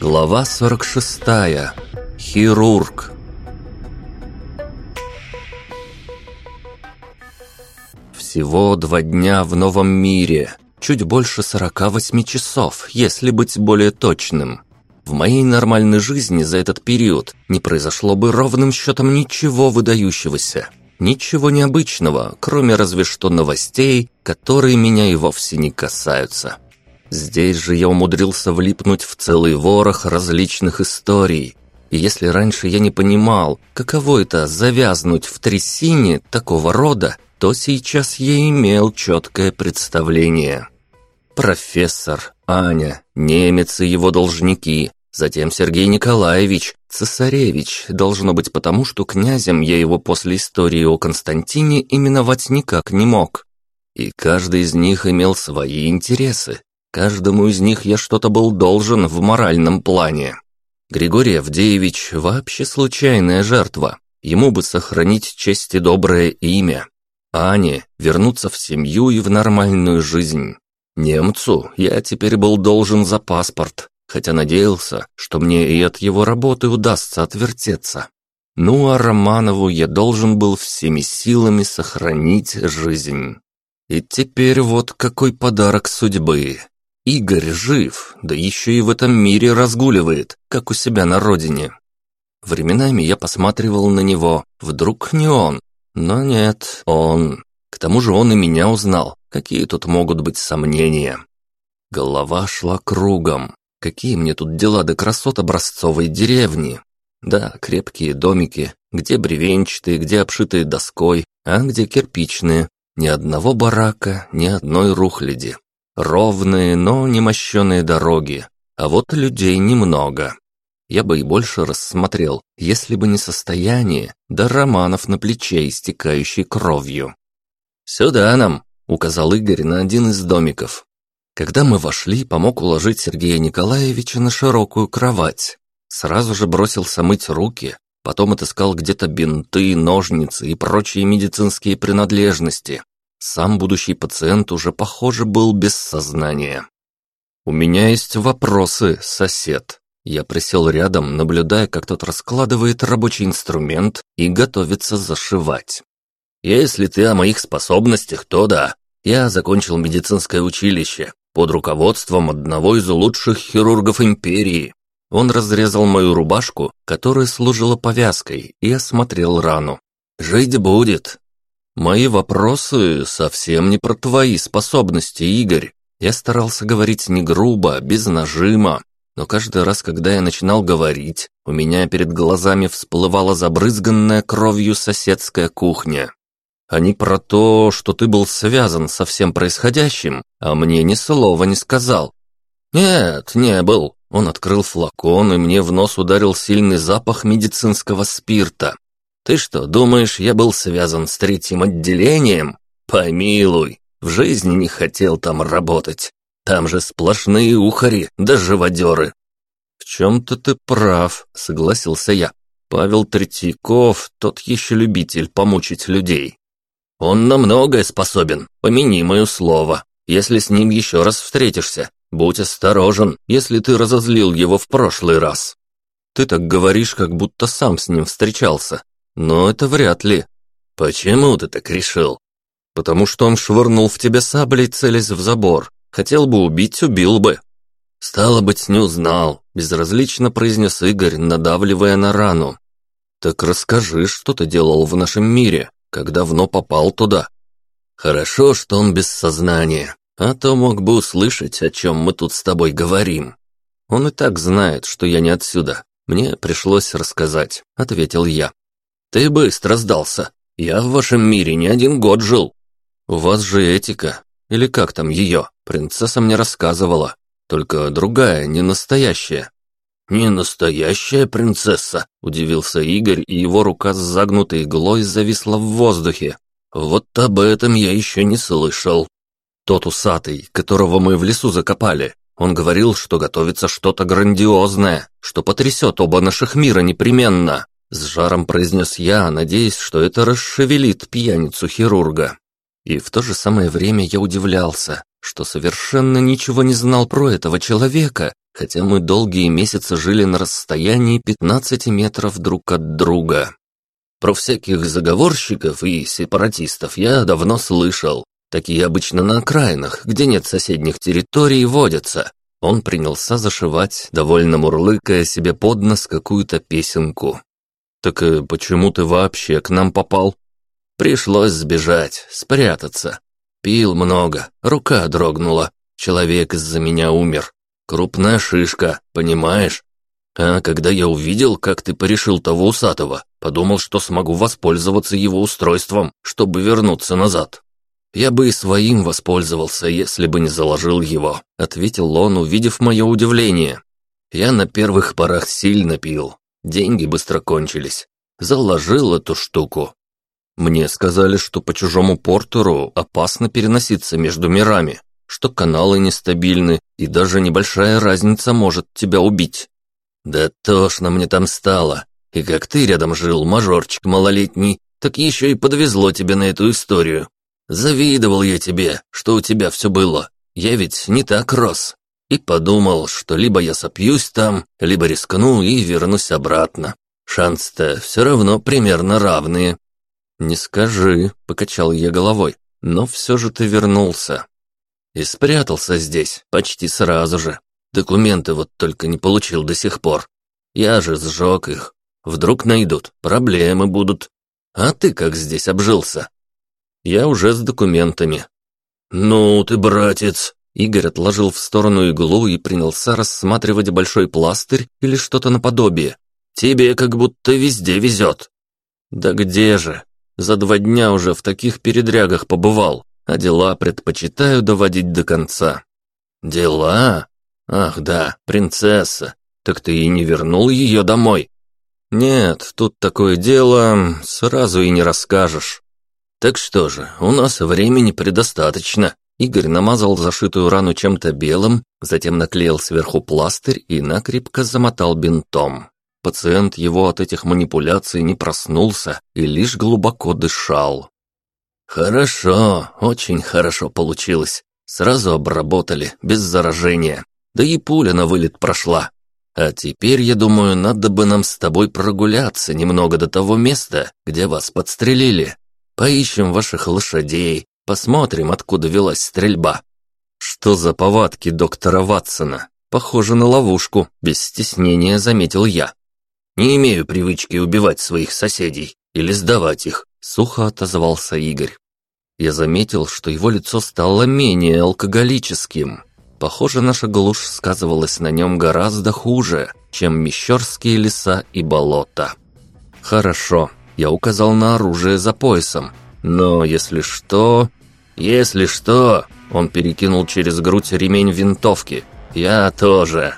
Глава 46. Хирург. Всего два дня в новом мире. Чуть больше 48 часов, если быть более точным. В моей нормальной жизни за этот период не произошло бы ровным счетом ничего выдающегося. Ничего необычного, кроме разве что новостей, которые меня и вовсе не касаются. Здесь же я умудрился влипнуть в целый ворох различных историй. И если раньше я не понимал, каково это завязнуть в трясине такого рода, то сейчас я имел четкое представление. Профессор, Аня, немец и его должники, затем Сергей Николаевич, цесаревич, должно быть потому, что князем я его после истории о Константине именовать никак не мог. И каждый из них имел свои интересы, Каждому из них я что-то был должен в моральном плане. Григорий Авдеевич вообще случайная жертва. Ему бы сохранить честь и доброе имя. А Ане вернуться в семью и в нормальную жизнь. Немцу я теперь был должен за паспорт, хотя надеялся, что мне и от его работы удастся отвертеться. Ну а Романову я должен был всеми силами сохранить жизнь. И теперь вот какой подарок судьбы. Игорь жив, да еще и в этом мире разгуливает, как у себя на родине. Временами я посматривал на него, вдруг не он. Но нет, он. К тому же он и меня узнал. Какие тут могут быть сомнения? Голова шла кругом. Какие мне тут дела до красот образцовой деревни? Да, крепкие домики, где бревенчатые, где обшитые доской, а где кирпичные. Ни одного барака, ни одной рухляди. Ровные, но не мощеные дороги, а вот людей немного. Я бы и больше рассмотрел, если бы не состояние, да романов на плече, истекающий кровью. «Сюда нам!» — указал Игорь на один из домиков. Когда мы вошли, помог уложить Сергея Николаевича на широкую кровать. Сразу же бросился мыть руки, потом отыскал где-то бинты, ножницы и прочие медицинские принадлежности, сам будущий пациент уже, похоже, был без сознания. «У меня есть вопросы, сосед». Я присел рядом, наблюдая, как тот раскладывает рабочий инструмент и готовится зашивать. «Если ты о моих способностях, то да. Я закончил медицинское училище под руководством одного из лучших хирургов империи. Он разрезал мою рубашку, которая служила повязкой, и осмотрел рану. «Жить будет, «Мои вопросы совсем не про твои способности, Игорь. Я старался говорить не грубо, без нажима, но каждый раз, когда я начинал говорить, у меня перед глазами всплывала забрызганная кровью соседская кухня. А не про то, что ты был связан со всем происходящим, а мне ни слова не сказал. Нет, не был. Он открыл флакон, и мне в нос ударил сильный запах медицинского спирта. Ты что, думаешь, я был связан с третьим отделением? Помилуй, в жизни не хотел там работать. Там же сплошные ухари да живодеры. В чем-то ты прав, согласился я. Павел Третьяков, тот еще любитель помучить людей. Он на многое способен, помяни мое слово. Если с ним еще раз встретишься, будь осторожен, если ты разозлил его в прошлый раз. Ты так говоришь, как будто сам с ним встречался, но это вряд ли. Почему ты так решил? Потому что он швырнул в тебя саблей, целясь в забор. Хотел бы убить, убил бы. Стало быть, не узнал, безразлично произнес Игорь, надавливая на рану. Так расскажи, что ты делал в нашем мире, как давно попал туда. Хорошо, что он без сознания, а то мог бы услышать, о чем мы тут с тобой говорим. Он и так знает, что я не отсюда. Мне пришлось рассказать, ответил я. Ты быстро сдался. Я в вашем мире не один год жил. У вас же этика. Или как там ее? Принцесса мне рассказывала. Только другая, не настоящая. «Не настоящая принцесса», – удивился Игорь, и его рука с загнутой иглой зависла в воздухе. «Вот об этом я еще не слышал». Тот усатый, которого мы в лесу закопали, он говорил, что готовится что-то грандиозное, что потрясет оба наших мира непременно. С жаром произнес я, надеясь, что это расшевелит пьяницу хирурга. И в то же самое время я удивлялся, что совершенно ничего не знал про этого человека, хотя мы долгие месяцы жили на расстоянии 15 метров друг от друга. Про всяких заговорщиков и сепаратистов я давно слышал. Такие обычно на окраинах, где нет соседних территорий, водятся. Он принялся зашивать, довольно мурлыкая себе под нос какую-то песенку. «Так э, почему ты вообще к нам попал?» «Пришлось сбежать, спрятаться. Пил много, рука дрогнула. Человек из-за меня умер. Крупная шишка, понимаешь? А когда я увидел, как ты порешил того усатого, подумал, что смогу воспользоваться его устройством, чтобы вернуться назад. Я бы и своим воспользовался, если бы не заложил его, ответил он, увидев мое удивление. Я на первых порах сильно пил. Деньги быстро кончились. Заложил эту штуку. Мне сказали, что по чужому портеру опасно переноситься между мирами, что каналы нестабильны и даже небольшая разница может тебя убить. Да тошно мне там стало. И как ты рядом жил, мажорчик малолетний, так еще и подвезло тебе на эту историю. Завидовал я тебе, что у тебя все было. Я ведь не так рос. И подумал, что либо я сопьюсь там, либо рискну и вернусь обратно. Шанс-то все равно примерно равные. «Не скажи», — покачал я головой, — «но все же ты вернулся». И спрятался здесь почти сразу же. Документы вот только не получил до сих пор. Я же сжег их. Вдруг найдут, проблемы будут. А ты как здесь обжился? Я уже с документами. Ну ты, братец. Игорь отложил в сторону иглу и принялся рассматривать большой пластырь или что-то наподобие. Тебе как будто везде везет. Да где же? За два дня уже в таких передрягах побывал, а дела предпочитаю доводить до конца. Дела? «Ах да, принцесса. Так ты и не вернул ее домой?» «Нет, тут такое дело, сразу и не расскажешь». «Так что же, у нас времени предостаточно». Игорь намазал зашитую рану чем-то белым, затем наклеил сверху пластырь и накрепко замотал бинтом. Пациент его от этих манипуляций не проснулся и лишь глубоко дышал. «Хорошо, очень хорошо получилось. Сразу обработали, без заражения. Да и пуля на вылет прошла. А теперь, я думаю, надо бы нам с тобой прогуляться немного до того места, где вас подстрелили. Поищем ваших лошадей, посмотрим, откуда велась стрельба. Что за повадки доктора Ватсона? Похоже на ловушку, без стеснения заметил я. Не имею привычки убивать своих соседей или сдавать их, сухо отозвался Игорь. Я заметил, что его лицо стало менее алкоголическим. Похоже, наша глушь сказывалась на нем гораздо хуже, чем мещерские леса и болота. Хорошо, я указал на оружие за поясом. Но если что... Если что... Он перекинул через грудь ремень винтовки. Я тоже.